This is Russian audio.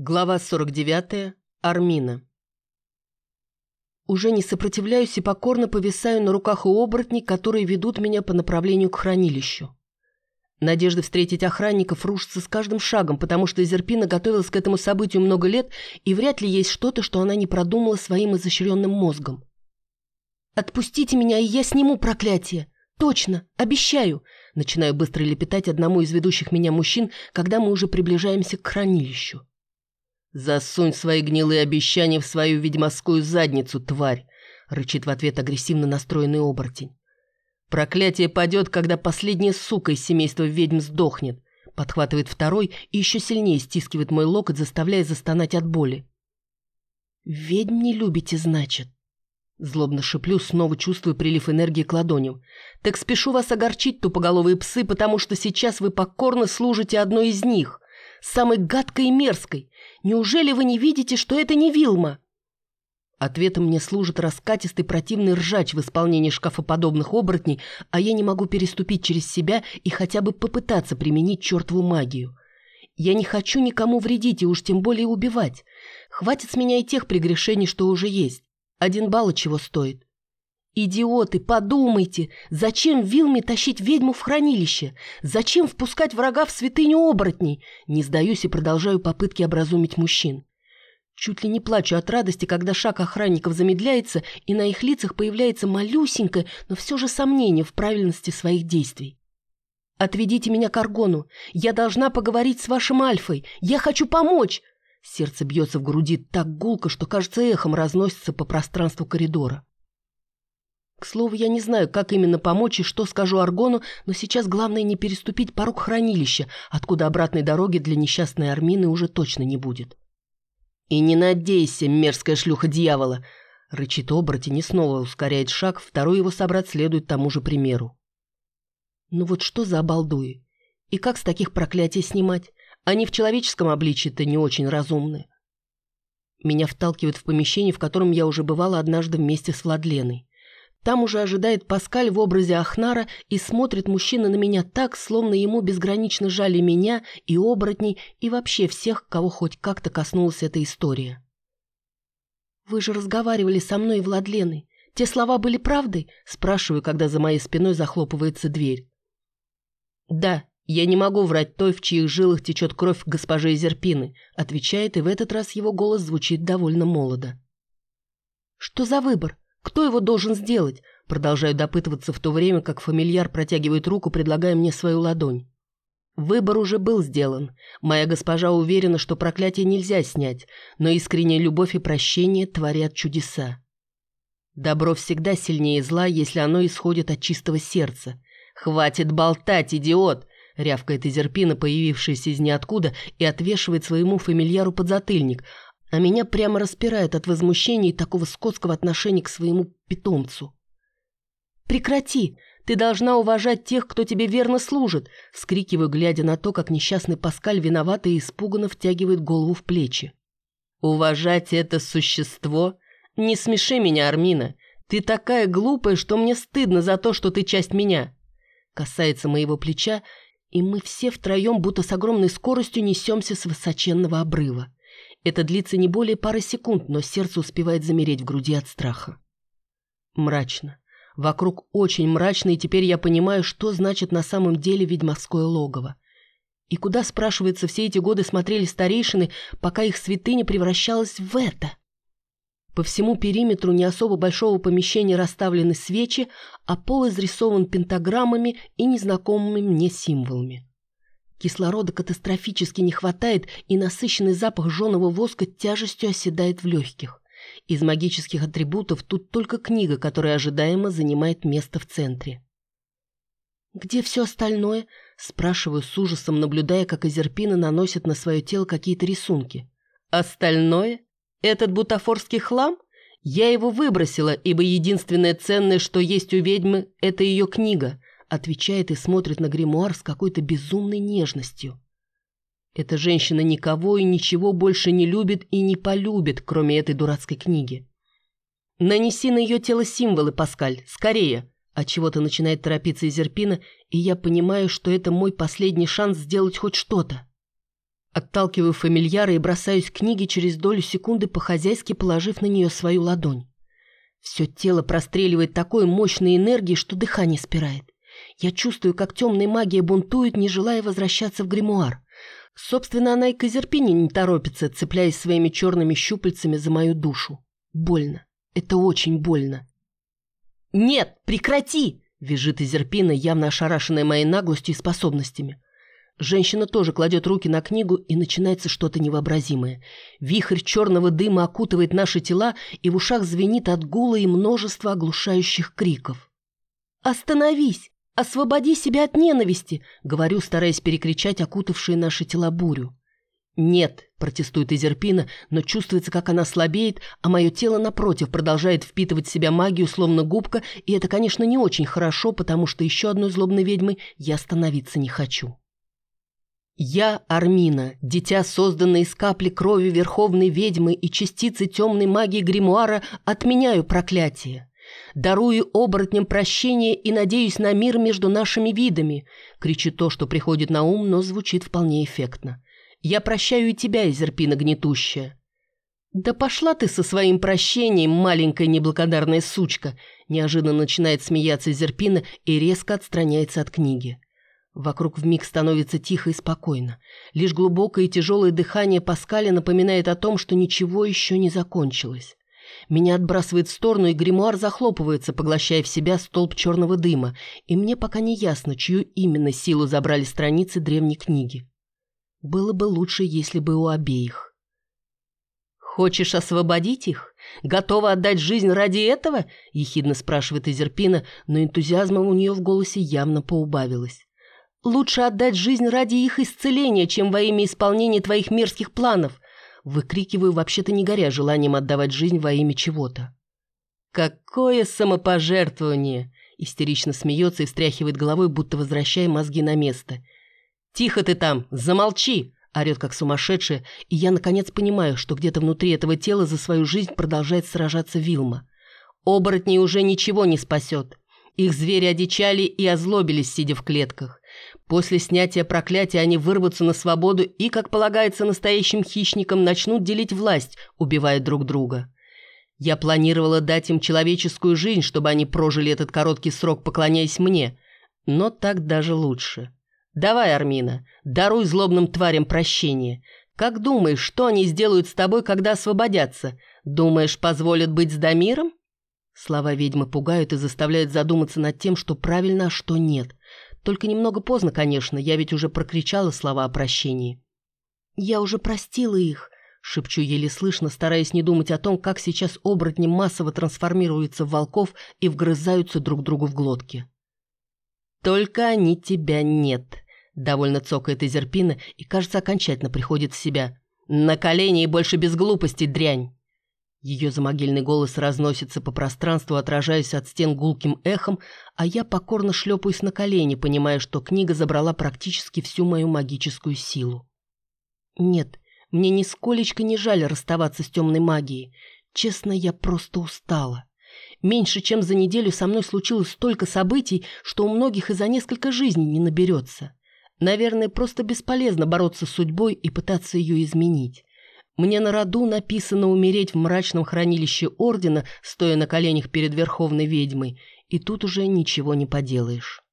Глава 49. Армина. Уже не сопротивляюсь и покорно повисаю на руках у оборотней, которые ведут меня по направлению к хранилищу. Надежда встретить охранников рушится с каждым шагом, потому что Зерпина готовилась к этому событию много лет, и вряд ли есть что-то, что она не продумала своим изощренным мозгом. «Отпустите меня, и я сниму проклятие! Точно! Обещаю!» Начинаю быстро лепетать одному из ведущих меня мужчин, когда мы уже приближаемся к хранилищу. «Засунь свои гнилые обещания в свою ведьмовскую задницу, тварь!» — рычит в ответ агрессивно настроенный оборотень. «Проклятие падет, когда последняя сука из семейства ведьм сдохнет!» Подхватывает второй и еще сильнее стискивает мой локоть, заставляя застонать от боли. «Ведьм не любите, значит?» Злобно шиплю, снова чувствую прилив энергии к ладоням. «Так спешу вас огорчить, тупоголовые псы, потому что сейчас вы покорно служите одной из них!» Самой гадкой и мерзкой. Неужели вы не видите, что это не Вилма?» Ответом мне служит раскатистый противный ржач в исполнении шкафоподобных оборотней, а я не могу переступить через себя и хотя бы попытаться применить чертову магию. Я не хочу никому вредить и уж тем более убивать. Хватит с меня и тех прегрешений, что уже есть. Один балл чего стоит. «Идиоты, подумайте, зачем Вилме тащить ведьму в хранилище? Зачем впускать врага в святыню оборотней?» Не сдаюсь и продолжаю попытки образумить мужчин. Чуть ли не плачу от радости, когда шаг охранников замедляется, и на их лицах появляется малюсенькое, но все же сомнение в правильности своих действий. «Отведите меня к Аргону. Я должна поговорить с вашим Альфой. Я хочу помочь!» Сердце бьется в груди так гулко, что, кажется, эхом разносится по пространству коридора. К слову, я не знаю, как именно помочь и что скажу Аргону, но сейчас главное не переступить порог хранилища, откуда обратной дороги для несчастной Армины уже точно не будет. «И не надейся, мерзкая шлюха дьявола!» Рычит оборотень и снова ускоряет шаг, второй его собрат следует тому же примеру. «Ну вот что за обалдуи? И как с таких проклятий снимать? Они в человеческом обличье-то не очень разумны». Меня вталкивают в помещение, в котором я уже бывала однажды вместе с Владленой. Там уже ожидает Паскаль в образе Ахнара и смотрит мужчина на меня так, словно ему безгранично жали меня и оборотней, и вообще всех, кого хоть как-то коснулась эта история. «Вы же разговаривали со мной и Владленой. Те слова были правдой?» – спрашиваю, когда за моей спиной захлопывается дверь. «Да, я не могу врать той, в чьих жилах течет кровь госпожи Зерпины», – отвечает, и в этот раз его голос звучит довольно молодо. «Что за выбор? Кто его должен сделать? Продолжаю допытываться в то время, как фамильяр протягивает руку, предлагая мне свою ладонь. Выбор уже был сделан. Моя госпожа уверена, что проклятие нельзя снять, но искренняя любовь и прощение творят чудеса. Добро всегда сильнее зла, если оно исходит от чистого сердца. «Хватит болтать, идиот!» — рявкает Изерпина, появившаяся из ниоткуда, и отвешивает своему фамильяру подзатыльник, а меня прямо распирает от возмущения и такого скотского отношения к своему питомцу. «Прекрати! Ты должна уважать тех, кто тебе верно служит!» — вскрикиваю, глядя на то, как несчастный Паскаль виновато и испуганно втягивает голову в плечи. «Уважать это существо? Не смеши меня, Армина! Ты такая глупая, что мне стыдно за то, что ты часть меня!» Касается моего плеча, и мы все втроем будто с огромной скоростью несемся с высоченного обрыва. Это длится не более пары секунд, но сердце успевает замереть в груди от страха. Мрачно. Вокруг очень мрачно, и теперь я понимаю, что значит на самом деле ведьмовское логово. И куда, спрашивается, все эти годы смотрели старейшины, пока их святыня превращалась в это? По всему периметру не особо большого помещения расставлены свечи, а пол изрисован пентаграммами и незнакомыми мне символами. Кислорода катастрофически не хватает, и насыщенный запах жженого воска тяжестью оседает в легких. Из магических атрибутов тут только книга, которая ожидаемо занимает место в центре. «Где все остальное?» – спрашиваю с ужасом, наблюдая, как Азерпина наносит на свое тело какие-то рисунки. «Остальное? Этот бутафорский хлам? Я его выбросила, ибо единственное ценное, что есть у ведьмы, это ее книга отвечает и смотрит на гримуар с какой-то безумной нежностью. Эта женщина никого и ничего больше не любит и не полюбит, кроме этой дурацкой книги. «Нанеси на ее тело символы, Паскаль, скорее!» От чего то начинает торопиться Изерпина, и я понимаю, что это мой последний шанс сделать хоть что-то. Отталкиваю фамильяра и бросаюсь к книге через долю секунды, по-хозяйски положив на нее свою ладонь. Все тело простреливает такой мощной энергией, что дыхание спирает. Я чувствую, как темная магия бунтует, не желая возвращаться в гримуар. Собственно, она и к Азерпине не торопится, цепляясь своими черными щупальцами за мою душу. Больно. Это очень больно. «Нет, прекрати!» – визжит Азерпина, явно ошарашенная моей наглостью и способностями. Женщина тоже кладет руки на книгу, и начинается что-то невообразимое. Вихрь черного дыма окутывает наши тела, и в ушах звенит от гула и множества оглушающих криков. «Остановись! Освободи себя от ненависти!» — говорю, стараясь перекричать окутавшие наши тела бурю. «Нет», — протестует Изерпина, но чувствуется, как она слабеет, а мое тело, напротив, продолжает впитывать в себя магию, словно губка, и это, конечно, не очень хорошо, потому что еще одной злобной ведьмой я становиться не хочу. Я, Армина, дитя, созданное из капли крови верховной ведьмы и частицы темной магии гримуара, отменяю проклятие. Дарую оборотням прощение и надеюсь на мир между нашими видами. Кричит то, что приходит на ум, но звучит вполне эффектно. Я прощаю и тебя, Изерпина гнетущая. «Да пошла ты со своим прощением, маленькая неблагодарная сучка!» Неожиданно начинает смеяться Зерпина и резко отстраняется от книги. Вокруг вмиг становится тихо и спокойно. Лишь глубокое и тяжелое дыхание Паскаля напоминает о том, что ничего еще не закончилось. Меня отбрасывает в сторону, и гримуар захлопывается, поглощая в себя столб черного дыма, и мне пока не ясно, чью именно силу забрали страницы древней книги. Было бы лучше, если бы у обеих. «Хочешь освободить их? Готова отдать жизнь ради этого?» – ехидно спрашивает Изерпина, но энтузиазма у нее в голосе явно поубавилось. Лучше отдать жизнь ради их исцеления, чем во имя исполнения твоих мерзких планов. Выкрикиваю, вообще-то не горя желанием отдавать жизнь во имя чего-то. Какое самопожертвование! Истерично смеется и встряхивает головой, будто возвращая мозги на место. «Тихо ты там! Замолчи!» орет как сумасшедшая, и я наконец понимаю, что где-то внутри этого тела за свою жизнь продолжает сражаться Вилма. Оборотней уже ничего не спасет. Их звери одичали и озлобились, сидя в клетках. После снятия проклятия они вырвутся на свободу и, как полагается настоящим хищникам, начнут делить власть, убивая друг друга. Я планировала дать им человеческую жизнь, чтобы они прожили этот короткий срок, поклоняясь мне. Но так даже лучше. Давай, Армина, даруй злобным тварям прощение. Как думаешь, что они сделают с тобой, когда освободятся? Думаешь, позволят быть с Дамиром? Слова ведьмы пугают и заставляют задуматься над тем, что правильно, а что нет. Только немного поздно, конечно, я ведь уже прокричала слова о прощении. «Я уже простила их», — шепчу еле слышно, стараясь не думать о том, как сейчас оборотни массово трансформируются в волков и вгрызаются друг другу в глотки. «Только они тебя нет», — довольно цокает Изерпина и, кажется, окончательно приходит в себя. «На колени и больше без глупости, дрянь!» Ее замогильный голос разносится по пространству, отражаясь от стен гулким эхом, а я покорно шлепаюсь на колени, понимая, что книга забрала практически всю мою магическую силу. Нет, мне нисколечко не жаль расставаться с темной магией. Честно, я просто устала. Меньше чем за неделю со мной случилось столько событий, что у многих и за несколько жизней не наберется. Наверное, просто бесполезно бороться с судьбой и пытаться ее изменить. Мне на роду написано умереть в мрачном хранилище Ордена, стоя на коленях перед Верховной Ведьмой, и тут уже ничего не поделаешь.